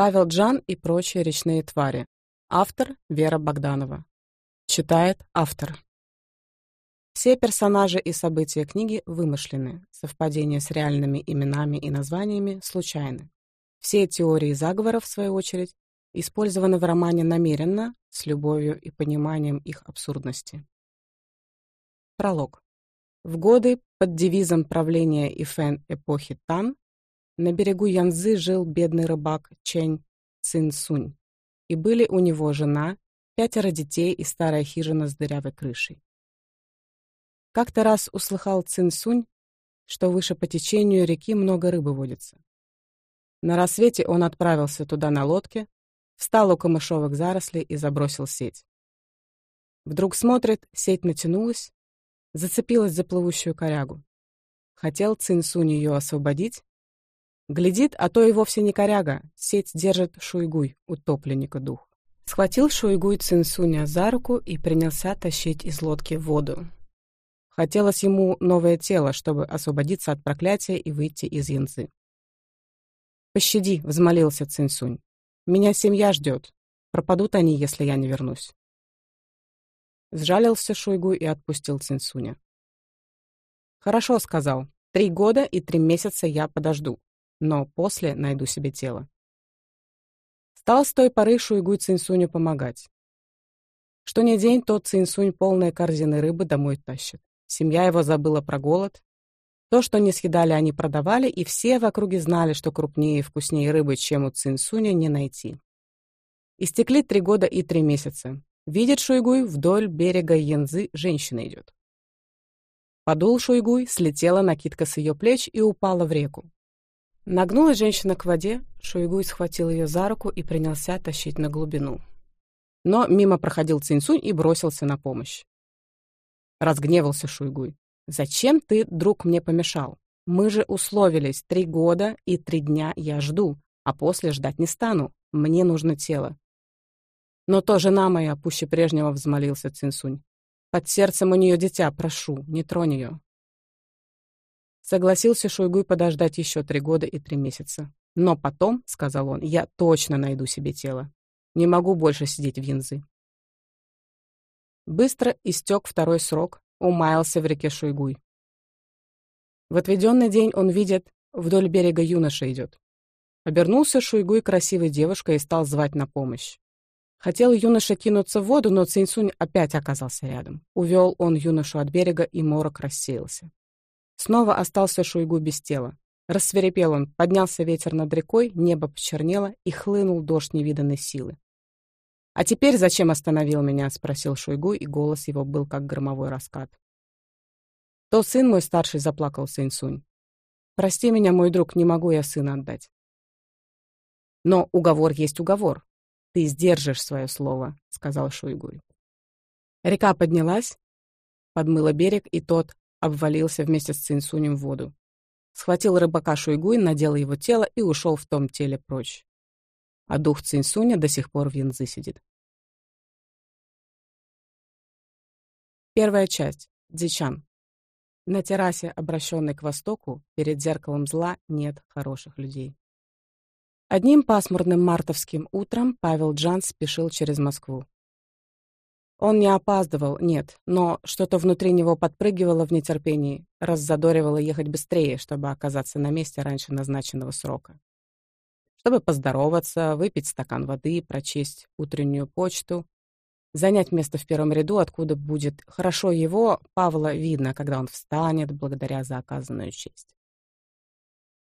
Павел Джан и прочие речные твари. Автор Вера Богданова. Читает автор. Все персонажи и события книги вымышлены, совпадения с реальными именами и названиями случайны. Все теории заговоров, в свою очередь, использованы в романе намеренно, с любовью и пониманием их абсурдности. Пролог. В годы под девизом правления и Ифен эпохи Тан на берегу Янзы жил бедный рыбак Чэнь Цинсунь, и были у него жена, пятеро детей и старая хижина с дырявой крышей. Как-то раз услыхал Цинсунь, что выше по течению реки много рыбы водится. На рассвете он отправился туда на лодке, встал у камышовых зарослей и забросил сеть. Вдруг смотрит, сеть натянулась, зацепилась за плывущую корягу. Хотел Цинсунь ее освободить, Глядит, а то и вовсе не коряга, сеть держит Шуйгуй, утопленника дух. Схватил Шуйгуй Цинсуня за руку и принялся тащить из лодки воду. Хотелось ему новое тело, чтобы освободиться от проклятия и выйти из янзы. «Пощади», — взмолился Цинсунь. «Меня семья ждет. Пропадут они, если я не вернусь». Сжалился Шуйгу и отпустил Цинсуня. «Хорошо», — сказал. «Три года и три месяца я подожду но после найду себе тело. Стал с той поры Шуйгу Цинсуню помогать. Что не день, тот Цинсунь полные корзины рыбы домой тащит. Семья его забыла про голод. То, что не съедали, они продавали, и все в округе знали, что крупнее и вкуснее рыбы, чем у Цинсуня, не найти. Истекли три года и три месяца. Видит Шуйгуй, вдоль берега Янзы женщина идет. Подул Шуйгуй, слетела накидка с ее плеч и упала в реку. Нагнулась женщина к воде, Шуйгуй схватил ее за руку и принялся тащить на глубину. Но мимо проходил Цинсунь и бросился на помощь. Разгневался Шуйгуй. «Зачем ты, друг, мне помешал? Мы же условились три года и три дня я жду, а после ждать не стану. Мне нужно тело». «Но то жена моя, пуще прежнего, взмолился Цинсунь. Под сердцем у нее дитя, прошу, не тронь ее. Согласился Шойгу подождать еще три года и три месяца. «Но потом, — сказал он, — я точно найду себе тело. Не могу больше сидеть в Янзы». Быстро истек второй срок, умаялся в реке Шуйгуй. В отведенный день он видит, вдоль берега юноша идет. Обернулся Шуйгуй красивой девушкой и стал звать на помощь. Хотел юноша кинуться в воду, но Циньсунь опять оказался рядом. Увел он юношу от берега, и морок рассеялся. Снова остался Шойгу без тела. Рассверепел он, поднялся ветер над рекой, небо почернело и хлынул дождь невиданной силы. «А теперь зачем остановил меня?» — спросил Шойгу, и голос его был как громовой раскат. «То сын мой старший заплакал, сын Прости меня, мой друг, не могу я сына отдать». «Но уговор есть уговор. Ты сдержишь свое слово», — сказал Шуйгуй. Река поднялась, подмыла берег, и тот обвалился вместе с Цинсунем в воду. Схватил рыбака Шуйгуй, надел его тело и ушел в том теле прочь. А дух Цинсуня до сих пор в Янзы сидит. Первая часть. Дзичан. На террасе, обращенной к востоку, перед зеркалом зла нет хороших людей. Одним пасмурным мартовским утром Павел Джан спешил через Москву. Он не опаздывал, нет, но что-то внутри него подпрыгивало в нетерпении, раззадоривало ехать быстрее, чтобы оказаться на месте раньше назначенного срока. Чтобы поздороваться, выпить стакан воды, прочесть утреннюю почту, занять место в первом ряду, откуда будет хорошо его, Павла видно, когда он встанет, благодаря за оказанную честь.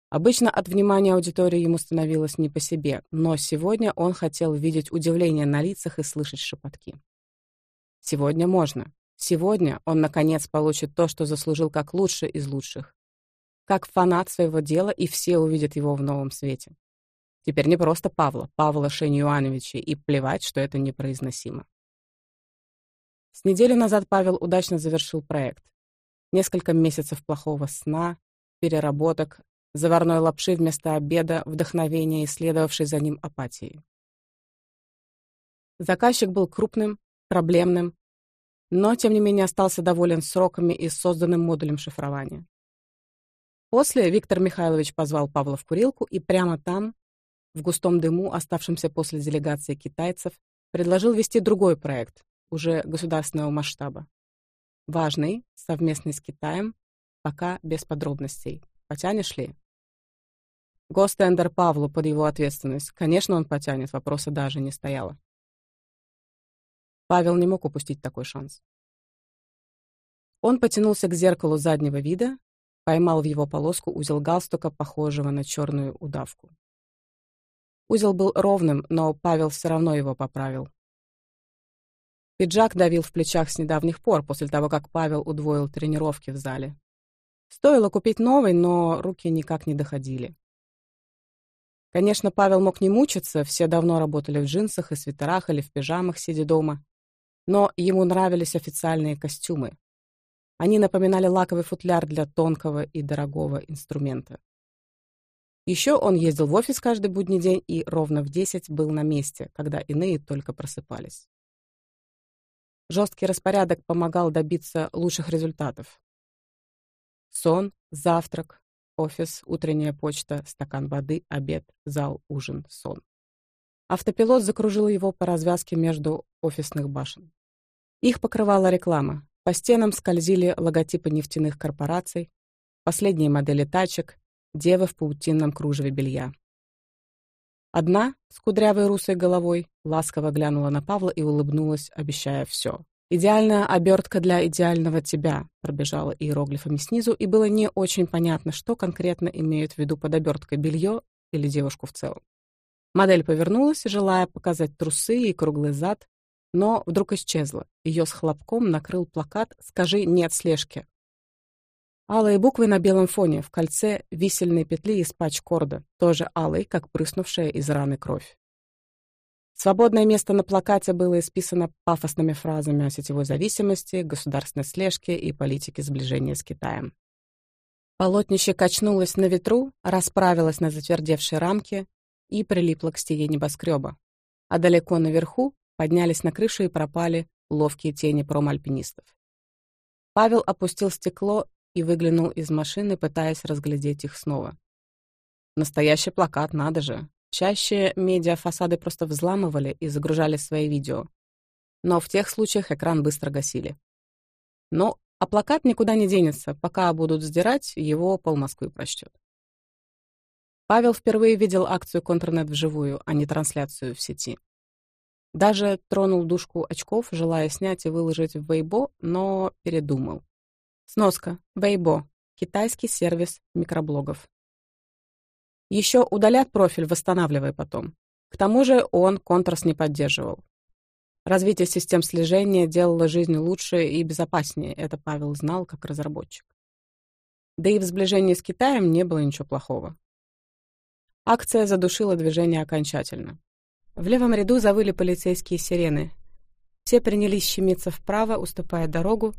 Обычно от внимания аудитории ему становилось не по себе, но сегодня он хотел видеть удивление на лицах и слышать шепотки. Сегодня можно. Сегодня он, наконец, получит то, что заслужил как лучший из лучших. Как фанат своего дела, и все увидят его в новом свете. Теперь не просто Павла, Павла Шенюановича, и плевать, что это непроизносимо. С неделю назад Павел удачно завершил проект. Несколько месяцев плохого сна, переработок, заварной лапши вместо обеда, вдохновения и следовавшей за ним апатии. Заказчик был крупным, проблемным, но тем не менее остался доволен сроками и созданным модулем шифрования. После Виктор Михайлович позвал Павла в курилку, и прямо там, в густом дыму, оставшемся после делегации китайцев, предложил вести другой проект, уже государственного масштаба. Важный, совместный с Китаем, пока без подробностей. Потянешь ли? Гостендер Павлу под его ответственность. Конечно, он потянет, вопроса даже не стояло. Павел не мог упустить такой шанс. Он потянулся к зеркалу заднего вида, поймал в его полоску узел галстука, похожего на черную удавку. Узел был ровным, но Павел все равно его поправил. Пиджак давил в плечах с недавних пор, после того, как Павел удвоил тренировки в зале. Стоило купить новый, но руки никак не доходили. Конечно, Павел мог не мучиться, все давно работали в джинсах и свитерах или в пижамах, сидя дома но ему нравились официальные костюмы. Они напоминали лаковый футляр для тонкого и дорогого инструмента. Еще он ездил в офис каждый будний день и ровно в 10 был на месте, когда иные только просыпались. Жесткий распорядок помогал добиться лучших результатов. Сон, завтрак, офис, утренняя почта, стакан воды, обед, зал, ужин, сон. Автопилот закружил его по развязке между офисных башен. Их покрывала реклама. По стенам скользили логотипы нефтяных корпораций, последние модели тачек, девы в паутинном кружеве белья. Одна, с кудрявой русой головой, ласково глянула на Павла и улыбнулась, обещая все. «Идеальная обертка для идеального тебя», — пробежала иероглифами снизу, и было не очень понятно, что конкретно имеют в виду под оберткой белье или девушку в целом. Модель повернулась, желая показать трусы и круглый зад, но вдруг исчезла. Ее с хлопком накрыл плакат «Скажи нет слежки». Алые буквы на белом фоне, в кольце висельные петли из пач-корда, тоже алой, как прыснувшая из раны кровь. Свободное место на плакате было исписано пафосными фразами о сетевой зависимости, государственной слежке и политике сближения с Китаем. Полотнище качнулось на ветру, расправилось на затвердевшей рамке и прилипло к стене небоскреба. А далеко наверху поднялись на крышу и пропали ловкие тени промальпинистов. Павел опустил стекло и выглянул из машины, пытаясь разглядеть их снова. Настоящий плакат, надо же. Чаще медиафасады просто взламывали и загружали свои видео. Но в тех случаях экран быстро гасили. Но а плакат никуда не денется, пока будут сдирать, его пол Москвы прочтет. Павел впервые видел акцию «Контрнет» вживую, а не трансляцию в сети. Даже тронул дужку очков, желая снять и выложить в Weibo, но передумал. Сноска. Weibo. Китайский сервис микроблогов. Еще удалят профиль, восстанавливай потом. К тому же он контраст не поддерживал. Развитие систем слежения делало жизнь лучше и безопаснее, это Павел знал как разработчик. Да и в сближении с Китаем не было ничего плохого. Акция задушила движение окончательно. В левом ряду завыли полицейские сирены. Все принялись щемиться вправо, уступая дорогу,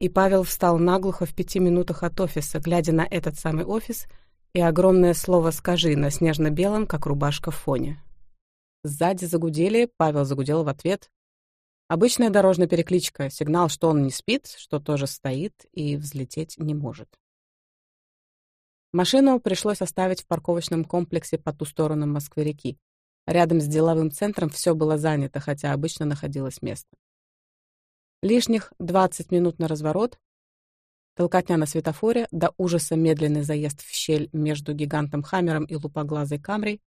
и Павел встал наглухо в пяти минутах от офиса, глядя на этот самый офис и огромное слово «скажи» на снежно-белом, как рубашка в фоне. Сзади загудели, Павел загудел в ответ. Обычная дорожная перекличка, сигнал, что он не спит, что тоже стоит и взлететь не может. Машину пришлось оставить в парковочном комплексе по ту сторону Москвы-реки. Рядом с деловым центром все было занято, хотя обычно находилось место. Лишних 20 минут на разворот, толкотня на светофоре, до ужаса медленный заезд в щель между гигантом Хаммером и лупоглазой Камрой,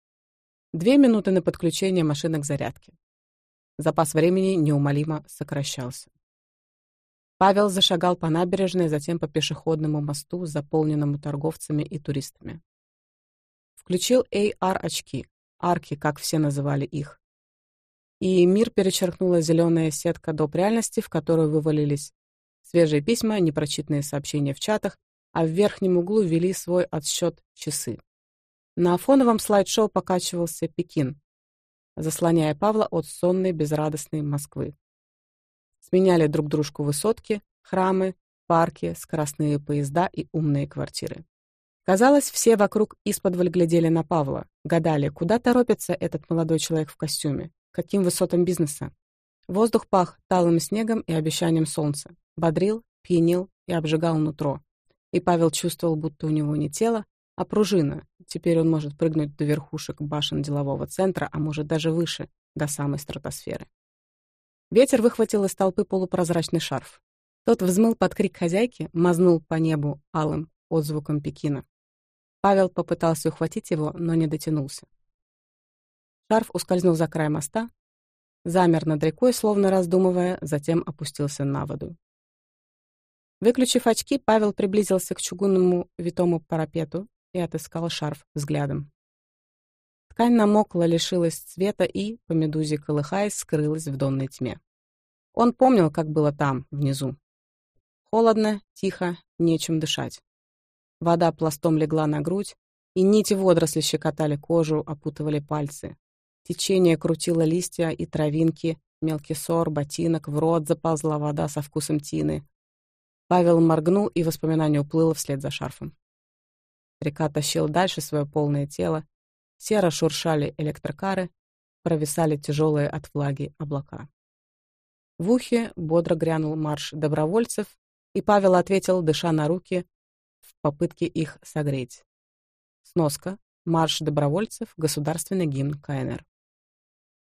две минуты на подключение машины к зарядке. Запас времени неумолимо сокращался. Павел зашагал по набережной, затем по пешеходному мосту, заполненному торговцами и туристами. Включил AR-очки, арки, как все называли их. И мир перечеркнула зеленая сетка доп. реальности, в которую вывалились свежие письма, непрочитанные сообщения в чатах, а в верхнем углу ввели свой отсчет часы. На фоновом слайд-шоу покачивался Пекин, заслоняя Павла от сонной, безрадостной Москвы. Сменяли друг дружку высотки, храмы, парки, скоростные поезда и умные квартиры. Казалось, все вокруг исподволь глядели на Павла, гадали, куда торопится этот молодой человек в костюме, каким высотам бизнеса. Воздух пах талым снегом и обещанием солнца, бодрил, пьянил и обжигал нутро. И Павел чувствовал, будто у него не тело, а пружина. Теперь он может прыгнуть до верхушек башен делового центра, а может даже выше, до самой стратосферы. Ветер выхватил из толпы полупрозрачный шарф. Тот взмыл под крик хозяйки, мазнул по небу алым отзвуком Пекина. Павел попытался ухватить его, но не дотянулся. Шарф ускользнул за край моста, замер над рекой, словно раздумывая, затем опустился на воду. Выключив очки, Павел приблизился к чугунному витому парапету и отыскал шарф взглядом. Ткань намокла, лишилась цвета и, по медузе колыхаясь, скрылась в донной тьме. Он помнил, как было там, внизу. Холодно, тихо, нечем дышать. Вода пластом легла на грудь, и нити водоросли щекотали кожу, опутывали пальцы. Течение крутило листья и травинки, мелкий сор, ботинок, в рот заползла вода со вкусом тины. Павел моргнул, и воспоминание уплыло вслед за шарфом. Река тащила дальше свое полное тело, серо шуршали электрокары, провисали тяжелые от влаги облака. В ухе бодро грянул марш добровольцев, и Павел ответил, дыша на руки, попытки их согреть. Сноска. Марш добровольцев, государственный гимн КНР.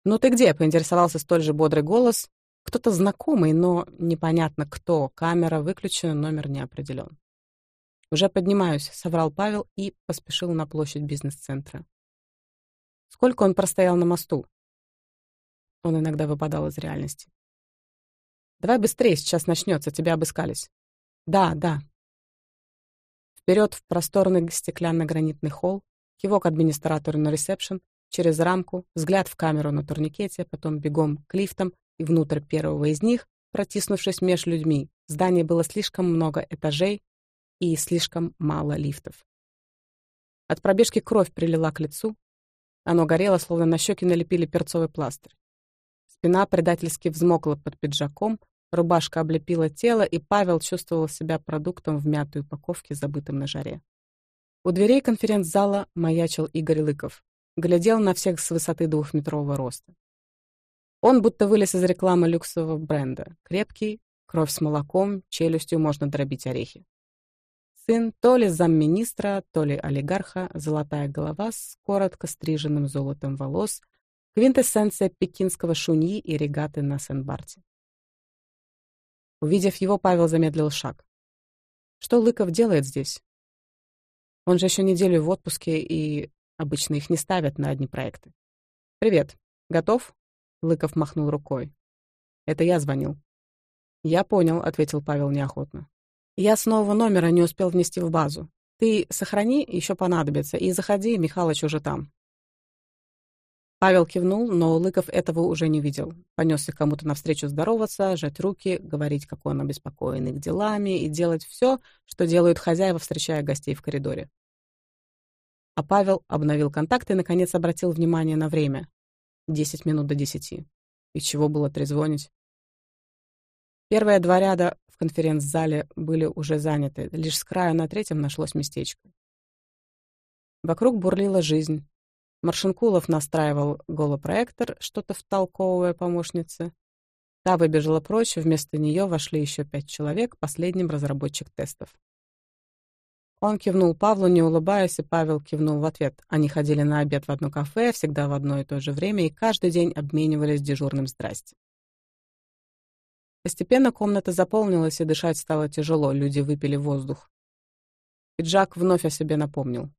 «Ну ты где?» — поинтересовался столь же бодрый голос. Кто-то знакомый, но непонятно кто. Камера выключена, номер не определен. «Уже поднимаюсь», — соврал Павел и поспешил на площадь бизнес-центра. Сколько он простоял на мосту? Он иногда выпадал из реальности. «Давай быстрее, сейчас начнется, тебя обыскались». «Да, да», Вперед в просторный стеклянно-гранитный холл, кивок администратору на ресепшн, через рамку, взгляд в камеру на турникете, потом бегом к лифтам и внутрь первого из них, протиснувшись меж людьми. В здании было слишком много этажей и слишком мало лифтов. От пробежки кровь прилила к лицу. Оно горело, словно на щеки налепили перцовый пластырь. Спина предательски взмокла под пиджаком, Рубашка облепила тело, и Павел чувствовал себя продуктом в мятой упаковке, забытым на жаре. У дверей конференц-зала маячил Игорь Лыков. Глядел на всех с высоты двухметрового роста. Он будто вылез из рекламы люксового бренда. Крепкий, кровь с молоком, челюстью можно дробить орехи. Сын то ли замминистра, то ли олигарха, золотая голова с коротко стриженным золотом волос, квинтэссенция пекинского шуньи и регаты на Сен-Барте. Увидев его, Павел замедлил шаг. Что Лыков делает здесь? Он же еще неделю в отпуске, и обычно их не ставят на одни проекты. «Привет. Готов?» — Лыков махнул рукой. «Это я звонил». «Я понял», — ответил Павел неохотно. «Я с нового номера не успел внести в базу. Ты сохрани, еще понадобится, и заходи, Михалыч уже там. Павел кивнул, но Лыков этого уже не видел. Понесся кому-то навстречу здороваться, жать руки, говорить, какой он обеспокоен их делами, и делать все, что делают хозяева, встречая гостей в коридоре. А Павел обновил контакты и, наконец, обратил внимание на время. Десять минут до десяти. И чего было трезвонить? Первые два ряда в конференц-зале были уже заняты, лишь с края на третьем нашлось местечко. Вокруг бурлила жизнь. Маршинкулов настраивал голопроектор, что-то втолковывая помощнице. Та выбежала прочь, вместо нее вошли еще пять человек, последним разработчик тестов. Он кивнул Павлу, не улыбаясь, и Павел кивнул в ответ. Они ходили на обед в одно кафе, всегда в одно и то же время, и каждый день обменивались дежурным «здрасте». Постепенно комната заполнилась, и дышать стало тяжело, люди выпили воздух. Пиджак вновь о себе напомнил.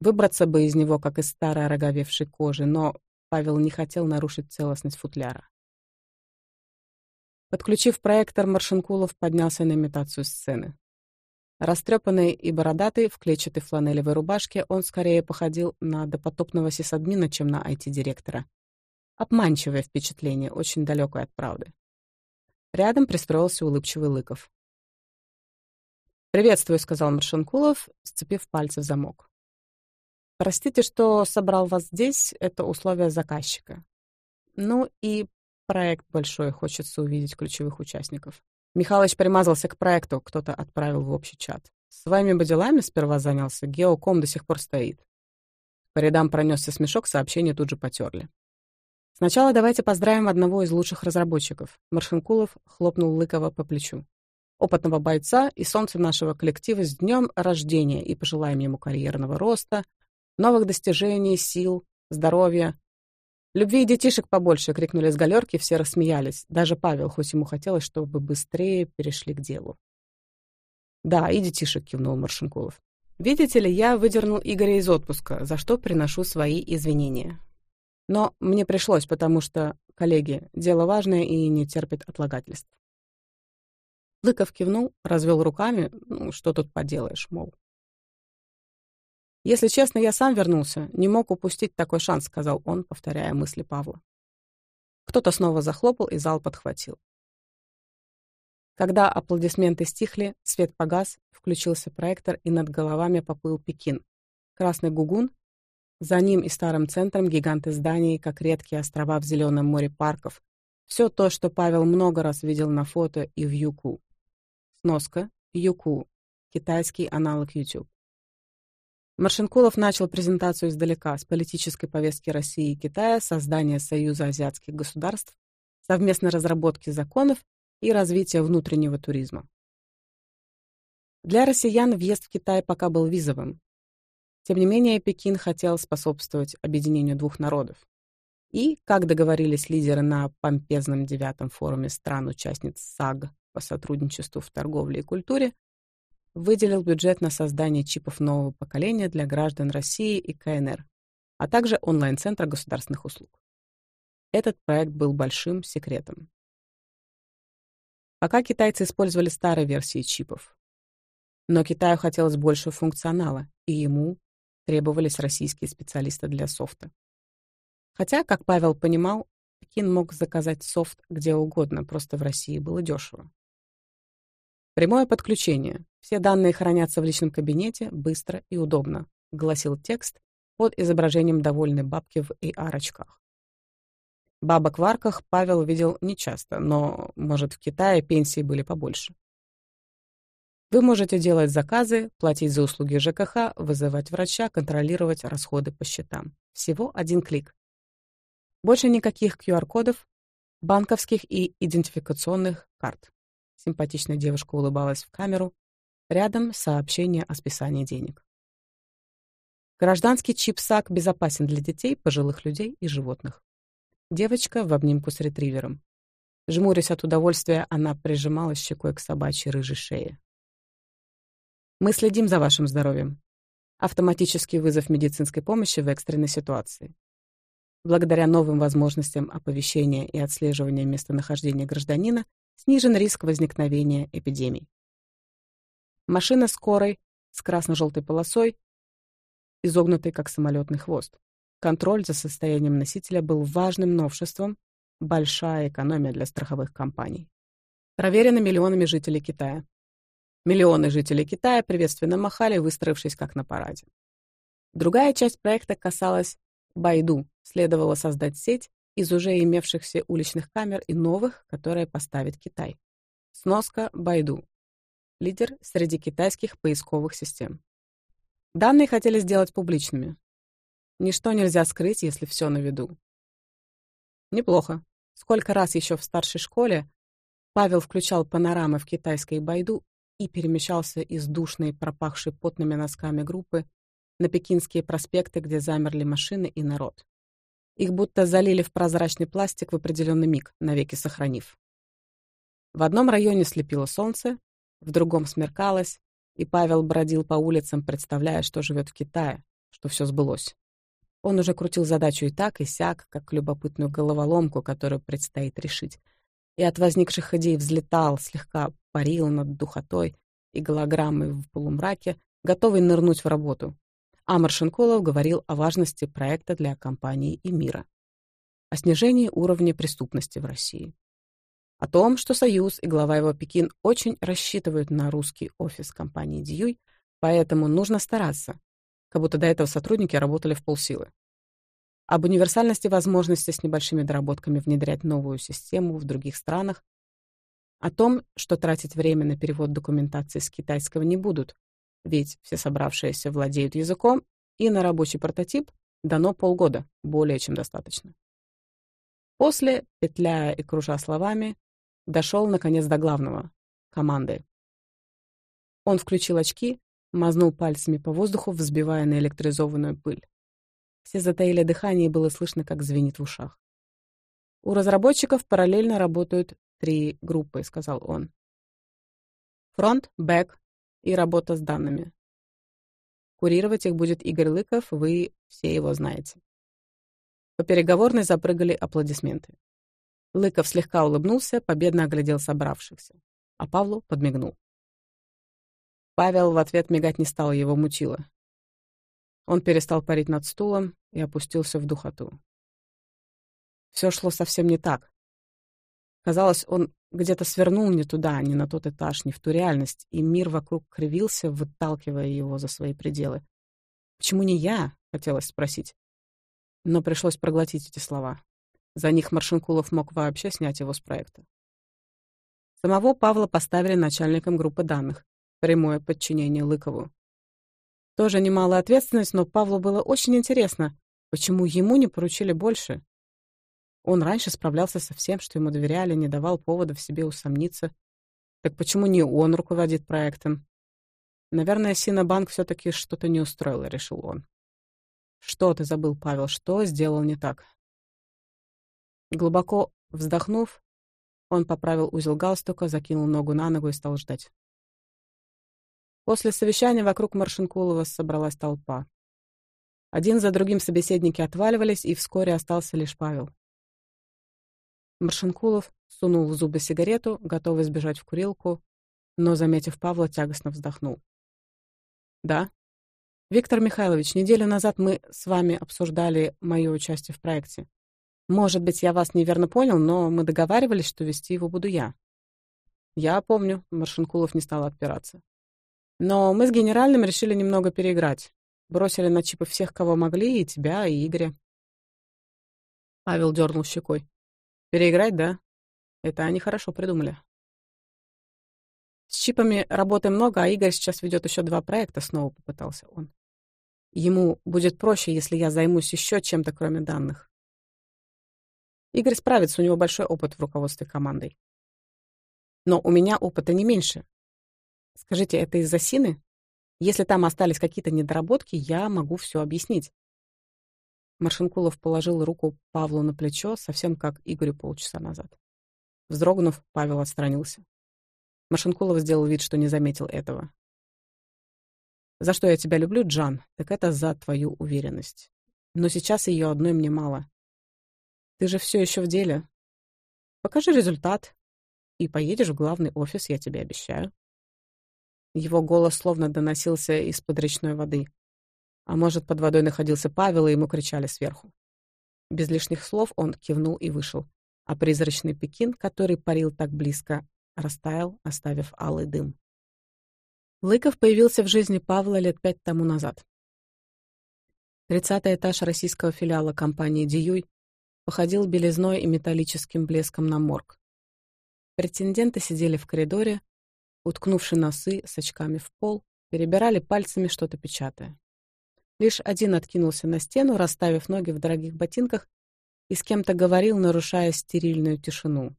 Выбраться бы из него, как из старой роговевшей кожи, но Павел не хотел нарушить целостность футляра. Подключив проектор, Маршинкулов поднялся на имитацию сцены. Растрепанный и бородатый, в клетчатой фланелевой рубашке, он скорее походил на допотопного сисадмина, чем на IT-директора. Обманчивое впечатление, очень далекое от правды. Рядом пристроился улыбчивый Лыков. «Приветствую», — сказал Маршинкулов, сцепив пальцы в замок. Простите, что собрал вас здесь, это условия заказчика. Ну и проект большой, хочется увидеть ключевых участников. Михалыч примазался к проекту, кто-то отправил в общий чат. С вами бы делами сперва занялся, геоком до сих пор стоит. По рядам пронесся смешок, сообщение тут же потерли. Сначала давайте поздравим одного из лучших разработчиков. Маршинкулов хлопнул Лыкова по плечу. Опытного бойца и солнце нашего коллектива с днем рождения и пожелаем ему карьерного роста — новых достижений, сил, здоровья. Любви и детишек побольше, крикнули с галерки, все рассмеялись. Даже Павел, хоть ему хотелось, чтобы быстрее перешли к делу. Да, и детишек, кивнул Маршинкулов. Видите ли, я выдернул Игоря из отпуска, за что приношу свои извинения. Но мне пришлось, потому что, коллеги, дело важное и не терпит отлагательств. Лыков кивнул, развел руками, ну, что тут поделаешь, мол. «Если честно, я сам вернулся. Не мог упустить такой шанс», — сказал он, повторяя мысли Павла. Кто-то снова захлопал, и зал подхватил. Когда аплодисменты стихли, свет погас, включился проектор, и над головами поплыл Пекин. Красный гугун, за ним и старым центром гиганты зданий, как редкие острова в зеленом море парков. Все то, что Павел много раз видел на фото и в Юку. Сноска — Юку, китайский аналог YouTube. Маршенкулов начал презентацию издалека, с политической повестки России и Китая, создания Союза азиатских государств, совместной разработки законов и развития внутреннего туризма. Для россиян въезд в Китай пока был визовым. Тем не менее, Пекин хотел способствовать объединению двух народов. И, как договорились лидеры на помпезном девятом форуме стран-участниц САГ по сотрудничеству в торговле и культуре, выделил бюджет на создание чипов нового поколения для граждан России и КНР, а также онлайн-центра государственных услуг. Этот проект был большим секретом. Пока китайцы использовали старые версии чипов. Но Китаю хотелось больше функционала, и ему требовались российские специалисты для софта. Хотя, как Павел понимал, Пекин мог заказать софт где угодно, просто в России было дешево. Прямое подключение. Все данные хранятся в личном кабинете, быстро и удобно», — гласил текст под изображением довольной бабки в AR-очках. Бабок в арках Павел видел нечасто, но, может, в Китае пенсии были побольше. Вы можете делать заказы, платить за услуги ЖКХ, вызывать врача, контролировать расходы по счетам. Всего один клик. Больше никаких QR-кодов, банковских и идентификационных карт. Симпатичная девушка улыбалась в камеру. Рядом сообщение о списании денег. Гражданский чипсак безопасен для детей, пожилых людей и животных. Девочка в обнимку с ретривером. Жмурясь от удовольствия, она прижималась щекой к собачьей рыжей шее. «Мы следим за вашим здоровьем», автоматический вызов медицинской помощи в экстренной ситуации. Благодаря новым возможностям оповещения и отслеживания местонахождения гражданина, снижен риск возникновения эпидемий. Машина скорой с красно-желтой полосой, изогнутой как самолетный хвост. Контроль за состоянием носителя был важным новшеством, большая экономия для страховых компаний. Проверено миллионами жителей Китая. Миллионы жителей Китая приветственно махали, выстроившись как на параде. Другая часть проекта касалась Байду. Следовало создать сеть, из уже имевшихся уличных камер и новых, которые поставит Китай. Сноска Байду. Лидер среди китайских поисковых систем. Данные хотели сделать публичными. Ничто нельзя скрыть, если все на виду. Неплохо. Сколько раз еще в старшей школе Павел включал панорамы в китайской Байду и перемещался из душной, пропахшей потными носками группы на пекинские проспекты, где замерли машины и народ. Их будто залили в прозрачный пластик в определенный миг, навеки сохранив. В одном районе слепило солнце, в другом смеркалось, и Павел бродил по улицам, представляя, что живет в Китае, что все сбылось. Он уже крутил задачу и так, и сяк, как любопытную головоломку, которую предстоит решить. И от возникших идей взлетал, слегка парил над духотой и голограммой в полумраке, готовый нырнуть в работу, а Амаршенколов говорил о важности проекта для компании и мира, о снижении уровня преступности в России, о том, что Союз и глава его Пекин очень рассчитывают на русский офис компании «Дьюй», поэтому нужно стараться, как будто до этого сотрудники работали в полсилы. Об универсальности возможности с небольшими доработками внедрять новую систему в других странах, о том, что тратить время на перевод документации с китайского не будут, ведь все собравшиеся владеют языком, и на рабочий прототип дано полгода, более чем достаточно. После, петляя и кружа словами, дошел наконец до главного — команды. Он включил очки, мазнул пальцами по воздуху, взбивая на электризованную пыль. Все затаили дыхание, и было слышно, как звенит в ушах. «У разработчиков параллельно работают три группы», — сказал он. «Фронт, бэк, и работа с данными. Курировать их будет Игорь Лыков, вы все его знаете. По переговорной запрыгали аплодисменты. Лыков слегка улыбнулся, победно оглядел собравшихся, а Павлу подмигнул. Павел в ответ мигать не стал, его мутило. Он перестал парить над стулом и опустился в духоту. Все шло совсем не так, Казалось, он где-то свернул не туда, а не на тот этаж, не в ту реальность, и мир вокруг кривился, выталкивая его за свои пределы. «Почему не я?» — хотелось спросить. Но пришлось проглотить эти слова. За них Маршинкулов мог вообще снять его с проекта. Самого Павла поставили начальником группы данных, прямое подчинение Лыкову. Тоже немалая ответственность, но Павлу было очень интересно, почему ему не поручили больше. Он раньше справлялся со всем, что ему доверяли, не давал повода в себе усомниться. Так почему не он руководит проектом? Наверное, Синобанк все таки что-то не устроила, решил он. Что ты забыл, Павел, что сделал не так? Глубоко вздохнув, он поправил узел галстука, закинул ногу на ногу и стал ждать. После совещания вокруг Маршинкулова собралась толпа. Один за другим собеседники отваливались, и вскоре остался лишь Павел. Маршинкулов сунул в зубы сигарету, готовый сбежать в курилку, но, заметив Павла, тягостно вздохнул. «Да?» «Виктор Михайлович, неделю назад мы с вами обсуждали мое участие в проекте. Может быть, я вас неверно понял, но мы договаривались, что вести его буду я». «Я помню», — Маршинкулов не стал отпираться. «Но мы с генеральным решили немного переиграть. Бросили на чипы всех, кого могли, и тебя, и Игоря». Павел дернул щекой переиграть, да? Это они хорошо придумали. С чипами работы много, а Игорь сейчас ведет еще два проекта, снова попытался он. Ему будет проще, если я займусь еще чем-то, кроме данных. Игорь справится, у него большой опыт в руководстве командой. Но у меня опыта не меньше. Скажите, это из-за Сины? Если там остались какие-то недоработки, я могу все объяснить. Маршинкулов положил руку Павлу на плечо, совсем как Игорю полчаса назад. Вздрогнув, Павел отстранился. Маршинкулов сделал вид, что не заметил этого. «За что я тебя люблю, Джан, так это за твою уверенность. Но сейчас ее одной мне мало. Ты же все еще в деле. Покажи результат, и поедешь в главный офис, я тебе обещаю». Его голос словно доносился из-под речной воды. А может, под водой находился Павел, и ему кричали сверху. Без лишних слов он кивнул и вышел, а призрачный Пекин, который парил так близко, растаял, оставив алый дым. Лыков появился в жизни Павла лет пять тому назад. 30 этаж российского филиала компании «Диюй» походил белизной и металлическим блеском на морг. Претенденты сидели в коридоре, уткнувши носы с очками в пол, перебирали пальцами что-то печатая. Лишь один откинулся на стену, расставив ноги в дорогих ботинках, и с кем-то говорил, нарушая стерильную тишину.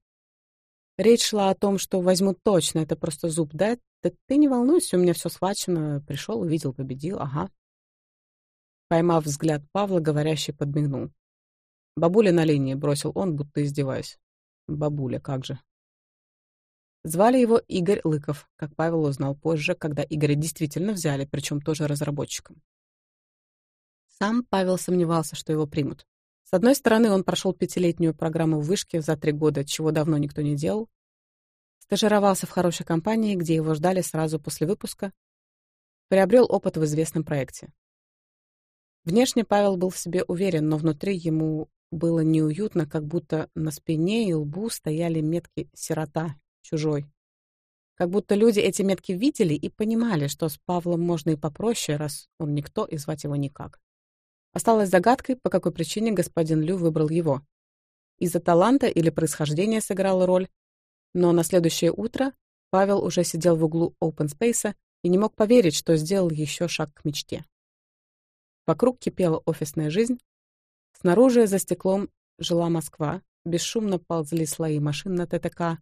Речь шла о том, что возьму точно, это просто зуб дать. Да ты не волнуйся, у меня все схвачено. Пришел, увидел, победил, ага. Поймав взгляд Павла, говорящий подмигнул. «Бабуля на линии», — бросил он, будто издеваясь. «Бабуля, как же». Звали его Игорь Лыков, как Павел узнал позже, когда Игоря действительно взяли, причем тоже разработчиком. Сам Павел сомневался, что его примут. С одной стороны, он прошел пятилетнюю программу в вышке за три года, чего давно никто не делал. Стажировался в хорошей компании, где его ждали сразу после выпуска. Приобрел опыт в известном проекте. Внешне Павел был в себе уверен, но внутри ему было неуютно, как будто на спине и лбу стояли метки «сирота», «чужой». Как будто люди эти метки видели и понимали, что с Павлом можно и попроще, раз он никто и звать его никак. Осталось загадкой, по какой причине господин Лю выбрал его. Из-за таланта или происхождения сыграла роль, но на следующее утро Павел уже сидел в углу Open Space и не мог поверить, что сделал еще шаг к мечте. Вокруг кипела офисная жизнь. Снаружи за стеклом жила Москва, бесшумно ползли слои машин на ТТК,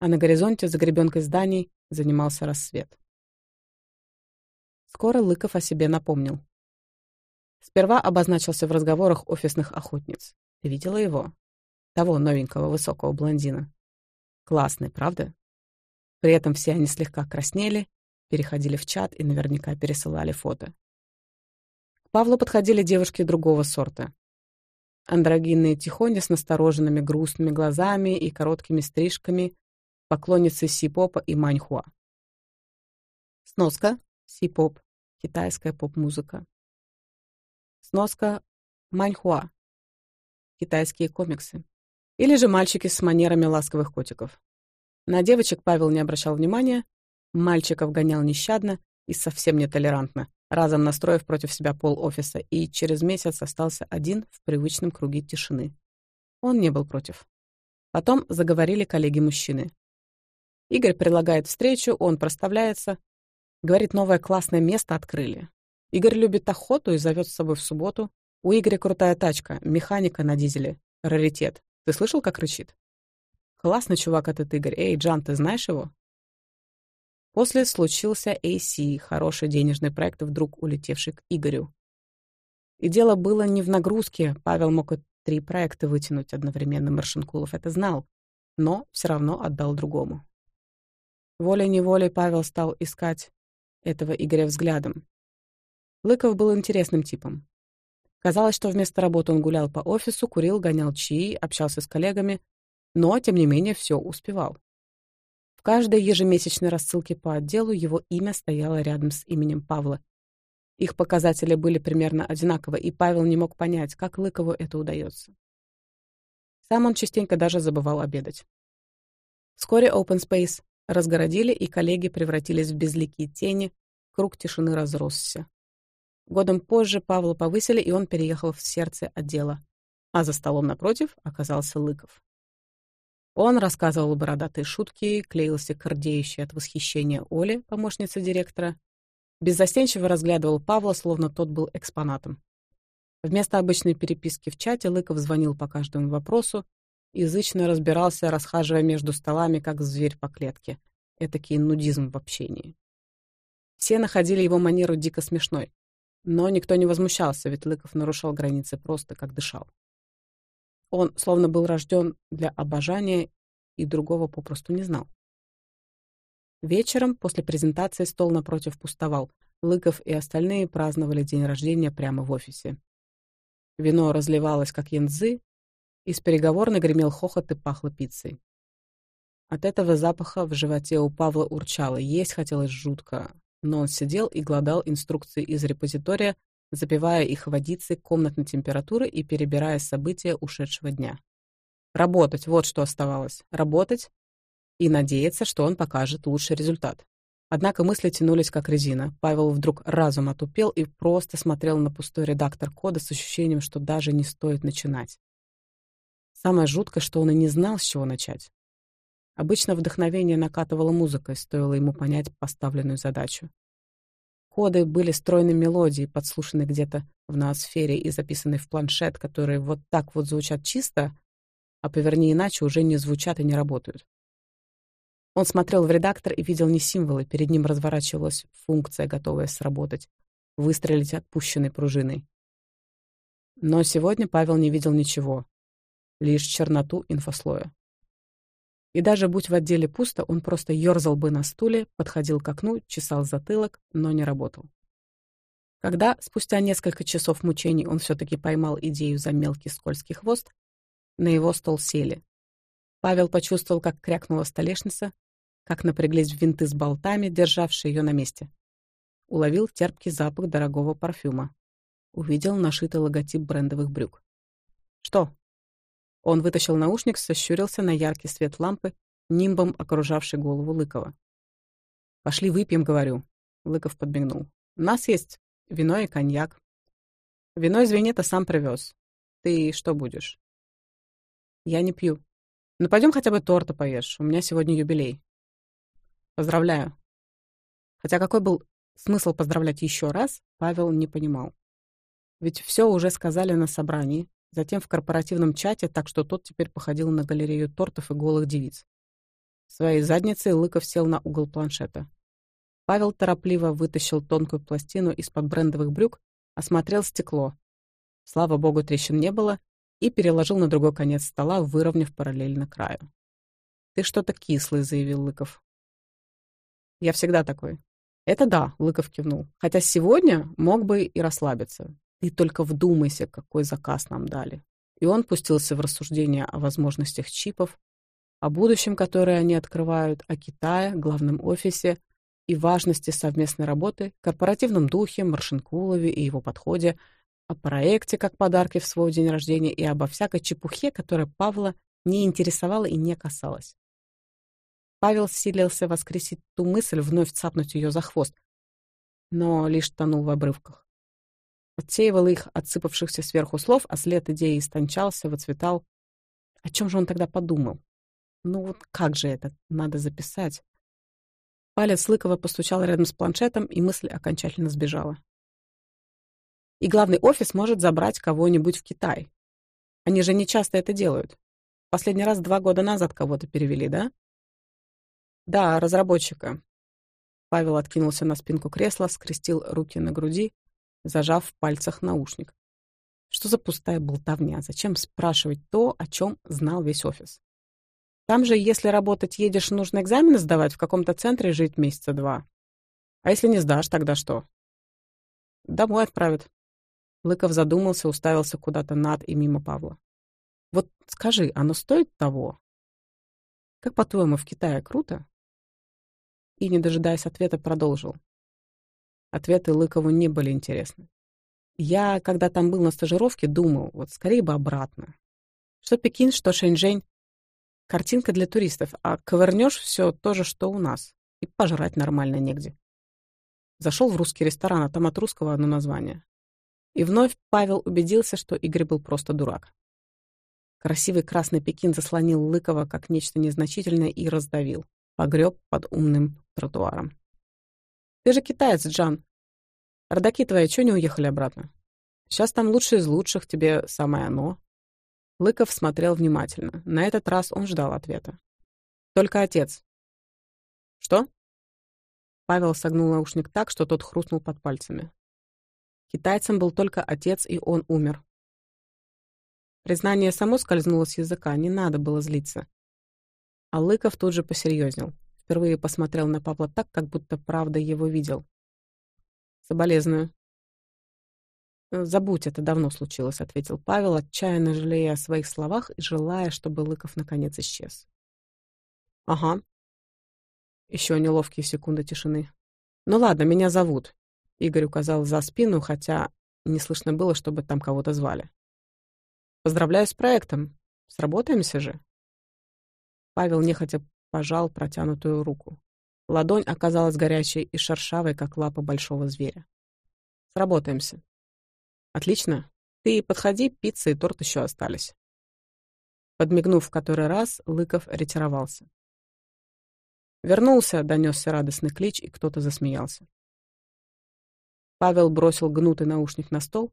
а на горизонте за гребенкой зданий занимался рассвет. Скоро Лыков о себе напомнил. Сперва обозначился в разговорах офисных охотниц. Ты видела его? Того новенького высокого блондина. Классный, правда? При этом все они слегка краснели, переходили в чат и наверняка пересылали фото. К Павлу подходили девушки другого сорта. Андрогинные тихони с настороженными грустными глазами и короткими стрижками, поклонницы си-попа и Маньхуа. Сноска — Сипоп, китайская поп-музыка, Сноска «Маньхуа» — китайские комиксы. Или же мальчики с манерами ласковых котиков. На девочек Павел не обращал внимания, мальчиков гонял нещадно и совсем нетолерантно, разом настроив против себя пол офиса, и через месяц остался один в привычном круге тишины. Он не был против. Потом заговорили коллеги-мужчины. Игорь предлагает встречу, он проставляется. Говорит, новое классное место открыли. Игорь любит охоту и зовет с собой в субботу. У Игоря крутая тачка, механика на дизеле. Раритет. Ты слышал, как рычит? Классный чувак этот Игорь. Эй, Джан, ты знаешь его? После случился AC, хороший денежный проект, вдруг улетевший к Игорю. И дело было не в нагрузке, Павел мог и три проекта вытянуть одновременно, Маршинкулов это знал, но все равно отдал другому. Волей-неволей Павел стал искать этого Игоря взглядом, Лыков был интересным типом. Казалось, что вместо работы он гулял по офису, курил, гонял чаи, общался с коллегами, но, тем не менее, все успевал. В каждой ежемесячной рассылке по отделу его имя стояло рядом с именем Павла. Их показатели были примерно одинаковы, и Павел не мог понять, как Лыкову это удается. Сам он частенько даже забывал обедать. Вскоре Open Space разгородили, и коллеги превратились в безликие тени, круг тишины разросся. Годом позже Павла повысили, и он переехал в сердце отдела. А за столом напротив оказался Лыков. Он рассказывал бородатые шутки, клеился к от восхищения Оли, помощницы директора. Беззастенчиво разглядывал Павла, словно тот был экспонатом. Вместо обычной переписки в чате Лыков звонил по каждому вопросу, язычно разбирался, расхаживая между столами, как зверь по клетке. Этакий нудизм в общении. Все находили его манеру дико смешной. Но никто не возмущался, ведь Лыков нарушал границы просто как дышал. Он словно был рожден для обожания и другого попросту не знал. Вечером после презентации стол напротив пустовал. Лыков и остальные праздновали день рождения прямо в офисе. Вино разливалось, как янзы, из переговорной гремел хохот и пахло пиццей. От этого запаха в животе у Павла урчало, есть хотелось жутко, но он сидел и глодал инструкции из репозитория, запивая их водицей комнатной температуры и перебирая события ушедшего дня. Работать, вот что оставалось. Работать и надеяться, что он покажет лучший результат. Однако мысли тянулись как резина. Павел вдруг разум отупел и просто смотрел на пустой редактор кода с ощущением, что даже не стоит начинать. Самое жуткое, что он и не знал, с чего начать. Обычно вдохновение накатывало музыкой, стоило ему понять поставленную задачу. Ходы были стройны мелодии, подслушаны где-то в ноосфере и записаны в планшет, которые вот так вот звучат чисто, а поверни иначе уже не звучат и не работают. Он смотрел в редактор и видел не символы, перед ним разворачивалась функция, готовая сработать, выстрелить отпущенной пружиной. Но сегодня Павел не видел ничего, лишь черноту инфослоя. И даже будь в отделе пусто, он просто ёрзал бы на стуле, подходил к окну, чесал затылок, но не работал. Когда, спустя несколько часов мучений, он все таки поймал идею за мелкий скользкий хвост, на его стол сели. Павел почувствовал, как крякнула столешница, как напряглись винты с болтами, державшие ее на месте. Уловил терпкий запах дорогого парфюма. Увидел нашитый логотип брендовых брюк. «Что?» Он вытащил наушник, сощурился на яркий свет лампы, нимбом окружавший голову Лыкова. «Пошли выпьем», — говорю. Лыков подмигнул. «У нас есть вино и коньяк. Вино из Венета сам привез. Ты что будешь?» «Я не пью. Ну, пойдем хотя бы торта поешь. У меня сегодня юбилей». «Поздравляю». Хотя какой был смысл поздравлять еще раз, Павел не понимал. Ведь все уже сказали на собрании, Затем в корпоративном чате, так что тот теперь походил на галерею тортов и голых девиц. Своей задницей Лыков сел на угол планшета. Павел торопливо вытащил тонкую пластину из-под брендовых брюк, осмотрел стекло. Слава богу, трещин не было, и переложил на другой конец стола, выровняв параллельно краю. «Ты что-то кислый», — заявил Лыков. «Я всегда такой». «Это да», — Лыков кивнул. «Хотя сегодня мог бы и расслабиться. И только вдумайся, какой заказ нам дали. И он пустился в рассуждения о возможностях чипов, о будущем, которое они открывают, о Китае, главном офисе и важности совместной работы, корпоративном духе, Маршинкулове и его подходе, о проекте как подарке в свой день рождения и обо всякой чепухе, которая Павла не интересовала и не касалась. Павел силился воскресить ту мысль, вновь цапнуть ее за хвост, но лишь тонул в обрывках отсеивал их, отсыпавшихся сверху слов, а след идеи истончался, выцветал. О чем же он тогда подумал? Ну вот как же это? Надо записать. Палец Лыкова постучал рядом с планшетом, и мысль окончательно сбежала. И главный офис может забрать кого-нибудь в Китай. Они же не часто это делают. Последний раз два года назад кого-то перевели, да? Да, разработчика. Павел откинулся на спинку кресла, скрестил руки на груди зажав в пальцах наушник. Что за пустая болтовня? Зачем спрашивать то, о чем знал весь офис? Там же, если работать едешь, нужно экзамены сдавать в каком-то центре жить месяца два. А если не сдашь, тогда что? Домой отправят. Лыков задумался, уставился куда-то над и мимо Павла. Вот скажи, оно стоит того? Как, по-твоему, в Китае круто? И, не дожидаясь ответа, продолжил. Ответы Лыкову не были интересны. Я, когда там был на стажировке, думал, вот скорее бы обратно. Что Пекин, что Шэньчжэнь. Картинка для туристов, а ковырнешь все то же, что у нас. И пожрать нормально негде. Зашел в русский ресторан, а там от русского одно название. И вновь Павел убедился, что Игорь был просто дурак. Красивый красный Пекин заслонил Лыкова как нечто незначительное и раздавил. Погреб под умным тротуаром. Ты же китаец, Джан. Родаки твои чё не уехали обратно? Сейчас там лучшие из лучших, тебе самое оно». Лыков смотрел внимательно. На этот раз он ждал ответа. «Только отец». «Что?» Павел согнул наушник так, что тот хрустнул под пальцами. Китайцем был только отец, и он умер. Признание само скользнуло с языка, не надо было злиться. А Лыков тут же посерьезнел впервые посмотрел на Павла так, как будто правда его видел. «Соболезную». «Забудь, это давно случилось», — ответил Павел, отчаянно жалея о своих словах и желая, чтобы Лыков наконец исчез. «Ага». Еще неловкие секунды тишины. «Ну ладно, меня зовут», — Игорь указал за спину, хотя не слышно было, чтобы там кого-то звали. «Поздравляю с проектом. Сработаемся же». Павел нехотя пожал протянутую руку. Ладонь оказалась горячей и шершавой, как лапа большого зверя. «Сработаемся». «Отлично. Ты подходи, пицца и торт еще остались». Подмигнув в который раз, Лыков ретировался. «Вернулся!» — донесся радостный клич, и кто-то засмеялся. Павел бросил гнутый наушник на стол,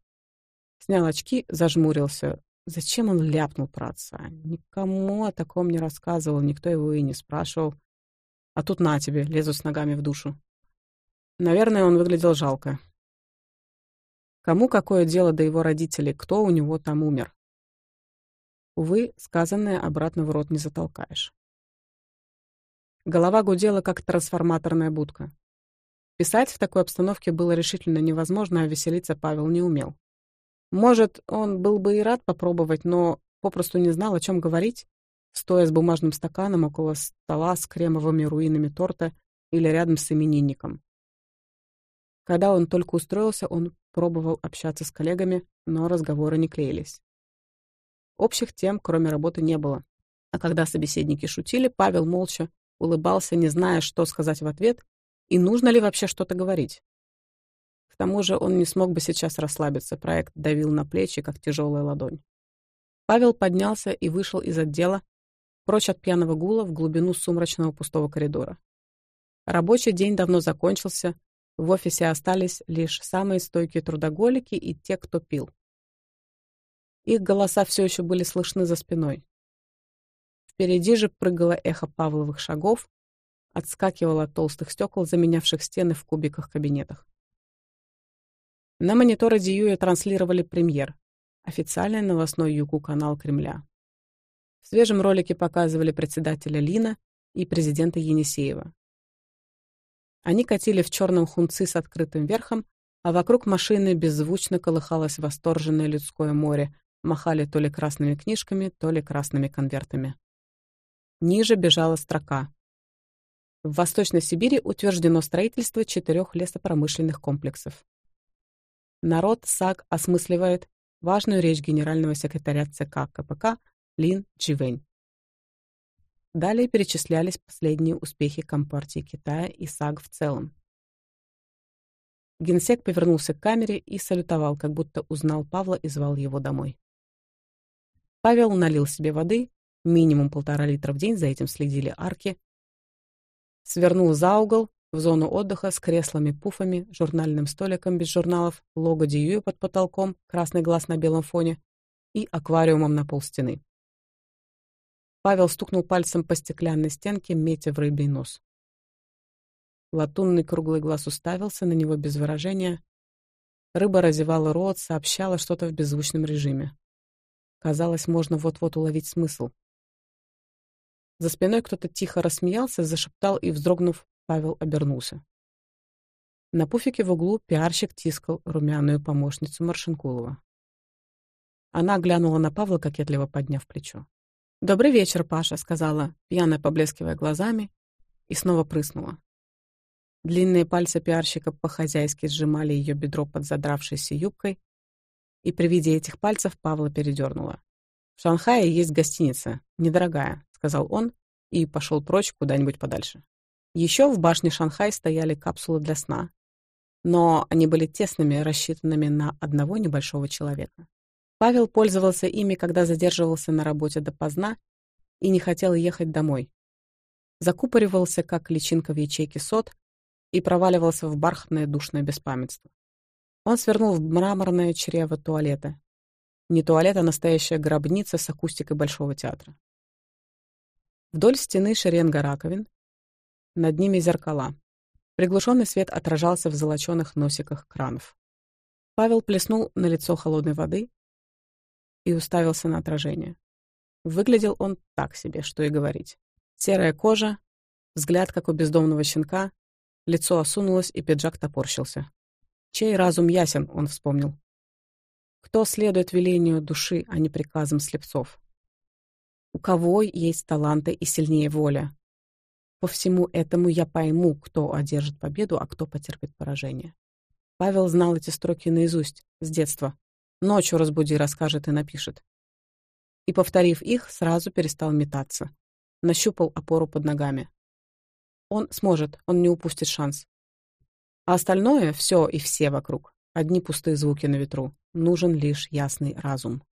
снял очки, зажмурился, Зачем он ляпнул про отца? Никому о таком не рассказывал, никто его и не спрашивал. А тут на тебе, лезут с ногами в душу. Наверное, он выглядел жалко. Кому какое дело до его родителей, кто у него там умер? Увы, сказанное обратно в рот не затолкаешь. Голова гудела, как трансформаторная будка. Писать в такой обстановке было решительно невозможно, а веселиться Павел не умел. Может, он был бы и рад попробовать, но попросту не знал, о чем говорить, стоя с бумажным стаканом около стола с кремовыми руинами торта или рядом с именинником. Когда он только устроился, он пробовал общаться с коллегами, но разговоры не клеились. Общих тем, кроме работы, не было. А когда собеседники шутили, Павел молча улыбался, не зная, что сказать в ответ и нужно ли вообще что-то говорить. К тому же он не смог бы сейчас расслабиться, проект давил на плечи, как тяжелая ладонь. Павел поднялся и вышел из отдела, прочь от пьяного гула в глубину сумрачного пустого коридора. Рабочий день давно закончился, в офисе остались лишь самые стойкие трудоголики и те, кто пил. Их голоса все еще были слышны за спиной. Впереди же прыгало эхо Павловых шагов, отскакивало от толстых стекол, заменявших стены в кубиках кабинетах. На мониторе Диюя транслировали премьер, официальный новостной Юку-канал Кремля. В свежем ролике показывали председателя Лина и президента Енисеева. Они катили в черном хунцы с открытым верхом, а вокруг машины беззвучно колыхалось восторженное людское море, махали то ли красными книжками, то ли красными конвертами. Ниже бежала строка. В Восточной Сибири утверждено строительство четырех лесопромышленных комплексов народ САК осмысливает важную речь генерального секретаря ЦК КПК Лин Чивэнь. Далее перечислялись последние успехи Компартии Китая и САГ в целом. Генсек повернулся к камере и салютовал, как будто узнал Павла и звал его домой. Павел налил себе воды, минимум полтора литра в день, за этим следили арки, свернул за угол в зону отдыха с креслами, пуфами, журнальным столиком без журналов, лого Дьюи под потолком, красный глаз на белом фоне и аквариумом на полстены. Павел стукнул пальцем по стеклянной стенке, метя в рыбий нос. Латунный круглый глаз уставился на него без выражения. Рыба разевала рот, сообщала что-то в беззвучном режиме. Казалось, можно вот-вот уловить смысл. За спиной кто-то тихо рассмеялся, зашептал и, вздрогнув, Павел обернулся. На пуфике в углу пиарщик тискал румяную помощницу Маршинкулова. Она глянула на Павла, кокетливо подняв плечо. «Добрый вечер, Паша», — сказала, пьяно поблескивая глазами, и снова прыснула. Длинные пальцы пиарщика по-хозяйски сжимали ее бедро под задравшейся юбкой, и при виде этих пальцев Павла передернула. «В Шанхае есть гостиница, недорогая», — сказал он и пошел прочь куда-нибудь подальше. Еще в башне Шанхай стояли капсулы для сна, но они были тесными, рассчитанными на одного небольшого человека. Павел пользовался ими, когда задерживался на работе допоздна и не хотел ехать домой. Закупоривался, как личинка в ячейке сот, и проваливался в бархатное душное беспамятство. Он свернул в мраморное чрево туалета. Не туалет, а настоящая гробница с акустикой Большого театра. Вдоль стены шеренга раковин, над ними зеркала. Приглушенный свет отражался в золоченных носиках кранов. Павел плеснул на лицо холодной воды и уставился на отражение. Выглядел он так себе, что и говорить. Серая кожа, взгляд, как у бездомного щенка, лицо осунулось и пиджак топорщился. Чей разум ясен, он вспомнил. Кто следует велению души, а не приказам слепцов? У кого есть таланты и сильнее воля? По всему этому я пойму, кто одержит победу, а кто потерпит поражение. Павел знал эти строки наизусть, с детства. Ночью разбуди, расскажет и напишет. И, повторив их, сразу перестал метаться. Нащупал опору под ногами. Он сможет, он не упустит шанс. А остальное — все и все вокруг. Одни пустые звуки на ветру. Нужен лишь ясный разум.